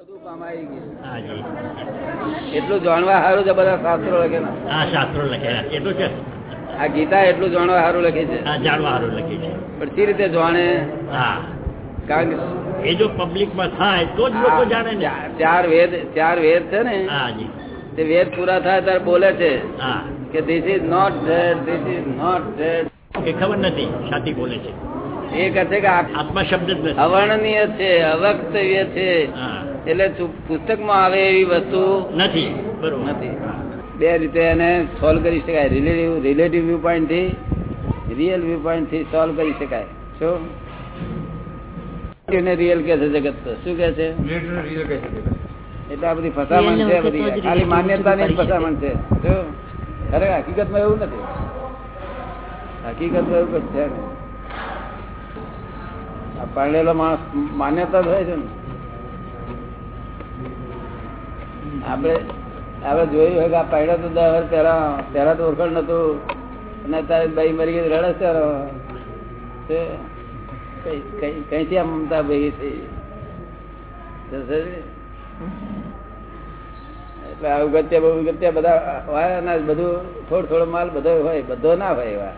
બધું કમાઈ ગયું એટલું જાણવા સારું છે બધા શાસ્ત્રો લખેલા? હા શાસ્ત્રો લખેલા. એ છે? આ ગીતા એટલું જાણવા સારું લખી છે? જાણવા સારું લખી છે. પણ સી રીતે જાણે? હા. કારણ એ જો પબ્લિકમાં થાય તો જ લોકો જાણે ને. ચાર- વેદ ચાર વેદ છે ને? તે વેદ પૂરા થાય ત્યારે બોલે છે હા. કે this is not that this is not એ ખબર નથી સાથી બોલે છે. એ કહે છે કે આત્મા શબ્દ અવર્ણનીય છે અવક્તવ્ય છે. એટલે પુસ્તકમાં આવે એવી વસ્તુ નથી. નથી. બે રીતે એને સોલ્વ કરી શકાય. રિલેટિવ રિલેટિવ વ્યૂ પોઈન્ટથી રિયલ વ્યૂ પોઈન્ટથી સોલ્વ કરી શકાય. શું? એને રિયલ કે છે જગત તો. શું કે છે? એટલે આ બધી ફસામણ છે બધી. ખાલી માન્યતાની જ ફસામણ છે. શું? અરે હકીકતમાં એવું નથી. હકીકતમાં એવું કશું છે નહીં. આ પરણેલો માણસ માન્યતા જ હોય છે ને. આપણે આપણે જોયું હોય કે આ પહેલા તો દસ વર્ષ પહેલા પહેલા તો ઓળખણ નતું અને અત્યારે ભાઈ મરી ગઈ રડે છે કઈ કઈ કઈથી આ મમતા ભાઈ થઈ એટલે આ ઉગત્યા, બહુ ઉગત્યા, બધા હોય અને બધું થોડો થોડો માલ બધો હોય, બધો ના હોય એવા.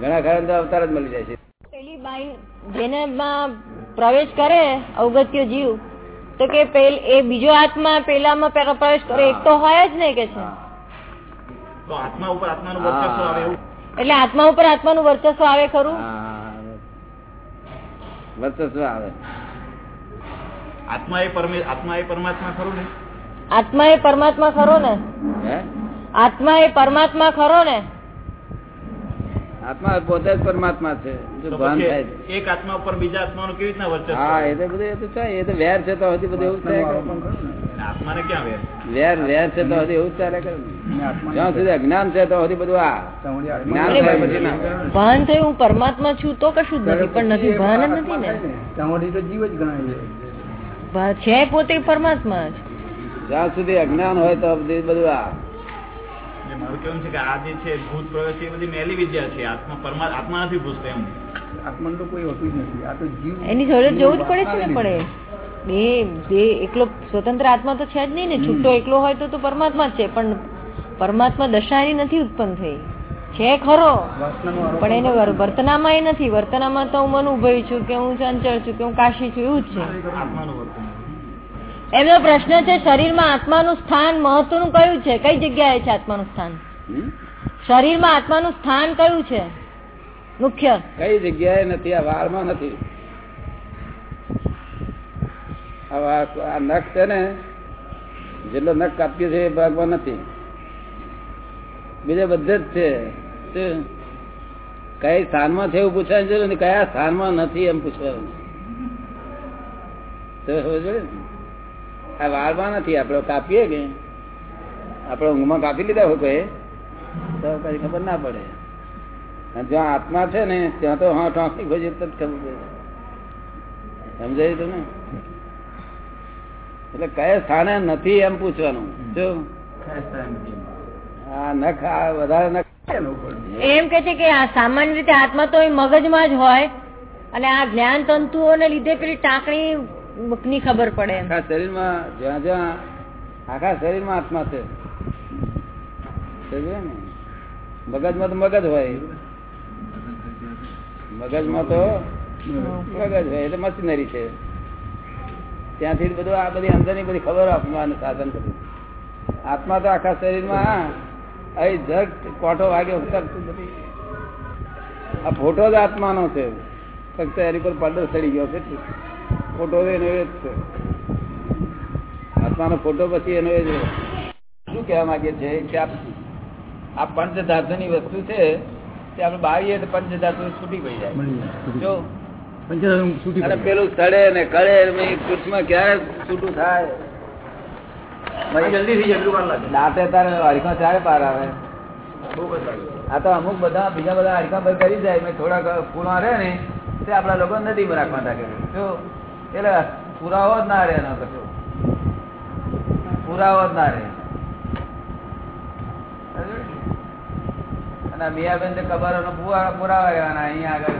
ઘણા ખરા તો અવતાર જ મળી જાય છે. પેલી બાઈ જેને પ્રવેશ કરે, અવગત્ય જીવ. તો કે એ બીજો આત્મા પેલામાં પ્રવેશ કરે એક તો હોય જ ને કે છે? તો આત્મા ઉપર આત્માનું વર્ચસ્વ આવે એવું? એટલે આત્મા ઉપર આત્માનું વર્ચસ્વ આવે ખરું? હા વર્ચસ્વ આવે. આત્મા એ આત્મા એ પરમાત્મા ખરું ને? આત્મા એ પરમાત્મા ખરો ને? હે? આત્મા એ પરમાત્મા ખરો ને? આત્મા પોતે જ પરમાત્મા છે. ભાન થાય એક આત્મા ઉપર બીજા આત્માનું કેવી રીતના વર્ચસ્વ હા એ તો બધું એ તો છે એ તો વેર છે તો હજી બધું એવું થાય આત્માને ક્યાં વેર? વેર વેર છે તો હજી એવું ચાલે કરે જ્યાં સુધી અજ્ઞાન છે તો હજી બધું આ જ્ઞાન થાય પછી ના. ભાન થયું હું પરમાત્મા છું તો કશું જ નથી પણ નથી ભાન જ નથી ને. તો જીવ જ ગણાય છે. પોતે પરમાત્મા જ. જ્યાં સુધી અજ્ઞાન હોય તો બધું આ. મારું કેવું છે કે આ જે છે ભૂત પ્રવેશ એ બધી મેલી વિદ્યા છે. આત્મા પરમા આત્મા નથી ભૂસતો એમ. આત્મા તો કોઈ હોતું જ નથી. આ તો જીવ એની જોડે જવું જ પડે છે ને પડે. બે બે એકલો સ્વતંત્ર આત્મા તો છે જ નહીં ને. છૂટો એકલો હોય તો તો પરમાત્મા જ છે પણ પરમાત્મા દશાની નથી ઉત્પન્ન થઈ. છે ખરો. પણ એને વર્તનામાં એ નથી. વર્તનામાં તો હું મન ઉભય છું કે હું ચંચળ છું કે હું કાશી છું એવું જ છે. આત્માનું વર્તન. એમનો પ્રશ્ન છે શરીરમાં આત્માનું સ્થાન મહત્વનું કયું છે? કઈ જગ્યાએ છે આત્માનું સ્થાન? શરીરમાં આત્માનું સ્થાન કયું છે? મુખ્ય. કઈ જગ્યાએ નથી આ વાળમાં નથી. આ નખ છે ને જેટલો નખ કાપ્યો છે એ ભાગમાં નથી. બીજે બધે જ છે? કઈ સ્થાનમાં છે એવું પૂછવાનું જરૂર કયા સ્થાનમાં નથી એમ પૂછવાનું. તો સમજ ને? આ વાળવા નથી આપડે કાપીએ કે? આપડે ઊંઘમાં કાપી લીધા હોય કોઈ તો કઈ ખબર ના પડે. જ્યાં આત્મા છે ને, ત્યાં તો હા ઠોકી ભજી તો ખબર પડે. સમજાય તમે એટલે કયા સ્થાને નથી એમ પૂછવાનું. જો? એમ કે છે કે આ સામાન્ય રીતે આત્મા તો મગજમાં જ હોય, અને આ જ્ઞાન તંતુઓને લીધે પેલી ટાંકણી ની ખબર પડે આખા શરીરમાં, જ્યાં જ્યાં, આખા શરીરમાં આત્મા છે. ને? મગજમાં તો મગજ હોય. મગજમાં તો મગજ હોય એટલે મશીનરી છે. ત્યાંથી બધું આ બધી અંદરની બધી ખબર આપવાનું સાધન બધું. આત્મા તો આખા શરીરમાં અહીં જગ કોઠો વાગ્યો આ ફોટો જ આત્માનો છે. ફક્ત એની પર પડદો ચડી ગયો છે ફોટો એનો એ જ છે. આત્માનો ફોટો પછી એનો એ જ શું કહેવા માંગે છે કે આ પંચધાતુ ની વસ્તુ છે તે આપણે બાવીએ તો પંચધાતુ છૂટી પડી જાય. જો અને પેલું સડે ને કળે ને ક્યારે છૂટું થાય? જલ્દી લાગે. દાંતે તારે હરખા ચારે પાર આવે. લાગે. આ તો અમુક બધા બીજા બધા હરખા ભાઈ કરી જાય. મેં થોડાક પૂરા રહે ને તે આપણા લોકો નથી રાખવા থাকে જો એટલે પુરાવો જ ના રહે એનો કશો પુરાવો જ ના રહે. અને મિયાબેન તો ખબર પુરાવા રહેવાના અહીંયા આગળ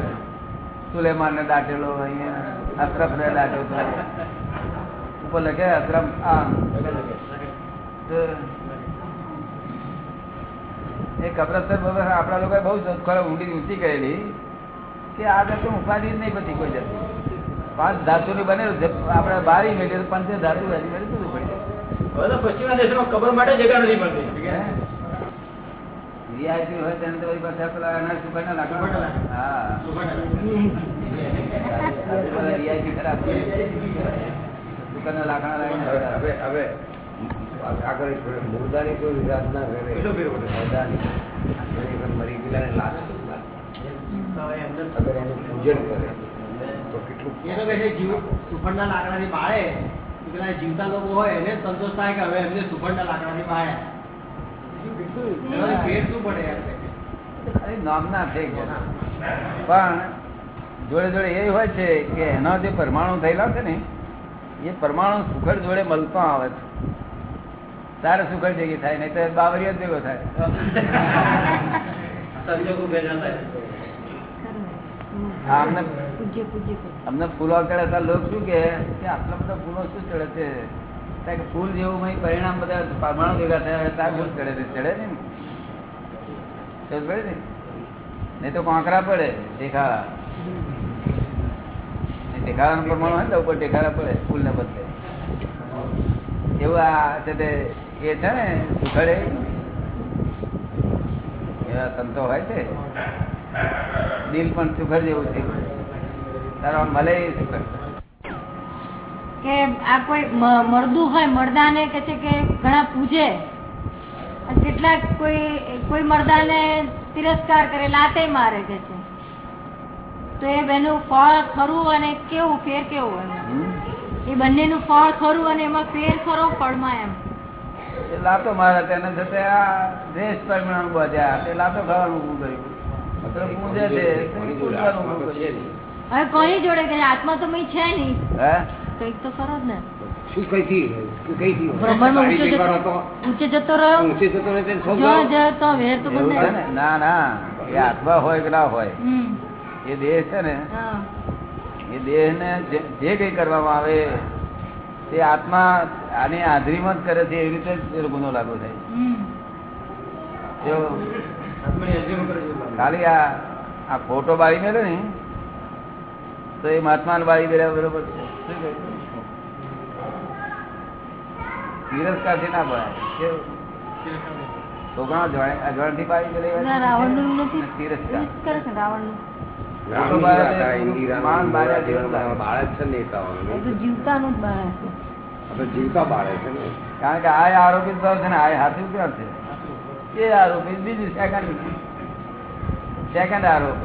સુલેમાન ને દાટેલો, અહીંયા અશરફ ને દાટેલો. ઉપર લખે અશરફ હા એ કબ્રસ્તર બાબત આપણા લોકોએ બહુ ખરો ઊંડી ઊંચી કરેલી કે આ તો ઉપાધિ જ નહીં બધી કોઈ જતી પાંચ ધાતુની બનેલું છે. આપડે બારી મેળવી પાંચ ધાતુ પશ્ચિમના દેશોમાં કબર માટે જગ્યા નથી મળતી. વીઆઈપી હોય તેને તો વળી પેલા એના સુગંધના લાકડા સુગંધના. હા. વીઆઈપી ખરાબ સુગંધના લાકડા લાવીને હવે હવે આગળ મુર્દાની કોઈ વિરાટ ના કરે? મુર્દાની. લાશ. અગર એનું પૂજન કરે. સુફળના લાકડાથી બાળે પેલા જીવતા લોકો હોય એને સંતોષ થાય કે હવે એમને સુફળના લાકડાથી બાળ્યા શું પડે નામના. પણ જોડે જોડે એ હોય છે કે એના જે પરમાણુ થયેલા છે ને એ પરમાણુ સુખડ જોડે મળતો આવે છે. તારે સુખડ ભેગી થાય નહીં તો બાવરિયો જ ભેગો થાય. સંજોગો ભેગા થાય. અમને ફૂલો ચડે લોકો શું કે આટલા બધા ફૂલો શું ચડે છે? ફૂલ જેવું પરિણામ બધા પરમાણુ ભેગા થયા ત્યાં ફૂલ ચડે છે. ચડે ને? સમજ પડી ને? નહીં તો કાંકરા પડે ટેકાળા ટેકાળાનું પ્રમાણ હોય ને ઉપર ટેકાળા પડે ફૂલ ને બદલે. એવું આ છે તે એ છે ને સુખડે એવા સંતો હોય છે. દિલ પણ સુખડ જેવું છે. તારો મળે એ સુખડ કે આ કોઈ મરદું હોય મરદાને કે છે કે ઘણા પૂજે. કેટલાક કોઈ કોઈ મરદાને તિરસ્કાર કરે લાતે મારે કે છે. તો એ બેનું ફળ ખરું અને કેવું ફેર કેવું હમ? એ બંનેનું ફળ ખરું અને એમાં ફેર ખરો ફળમાં એમ? લાતો મારે તેને થતે આ દેશ પરિણામ બધા તે લાતો ખાવાનું ઊભું કર્યું. હવે કોની જોડે કે આત્મા તો મય છે નહીં. હે? કંઈક તો ખરો જ ને. શું કઈથી કઈથી બ્રહ્માંડમાં ઊંચો ગાડી જતો હતો ઊંચે જતો રહ્યો? ઊંચે જતો રહે તેને જો જો વેર તો એવું ને? ના ના. એ આત્મા હોય કે ના હોય? એ દેહ છે ને? એ દેહ ને જે કઈ કરવામાં આવે તે આત્મા આની હાજરીમાં જ કરે છે એવી રીતે ગુનો લાગુ થાય. છે. ખાલી આ આ ફોટો બાળી મેળે ને તો એ મહાત્મા બાળી મેળ્યા બરોબર છે? તિરસ્કારથી ના ભરાય. કેવું? છોકરાઓ અજવાળ- અજવાળથી બાળી મેળે ના રાવણનું નથી. તિરસ્કાર. એવું જ કરે છે છે છે જીવતા છે ને કારણ કે આ આરોપી છે ને આ હાથું ક્યાં છે. એ આરોપિત બીજું સેકન્ડ સેકન્ડ આરોપ?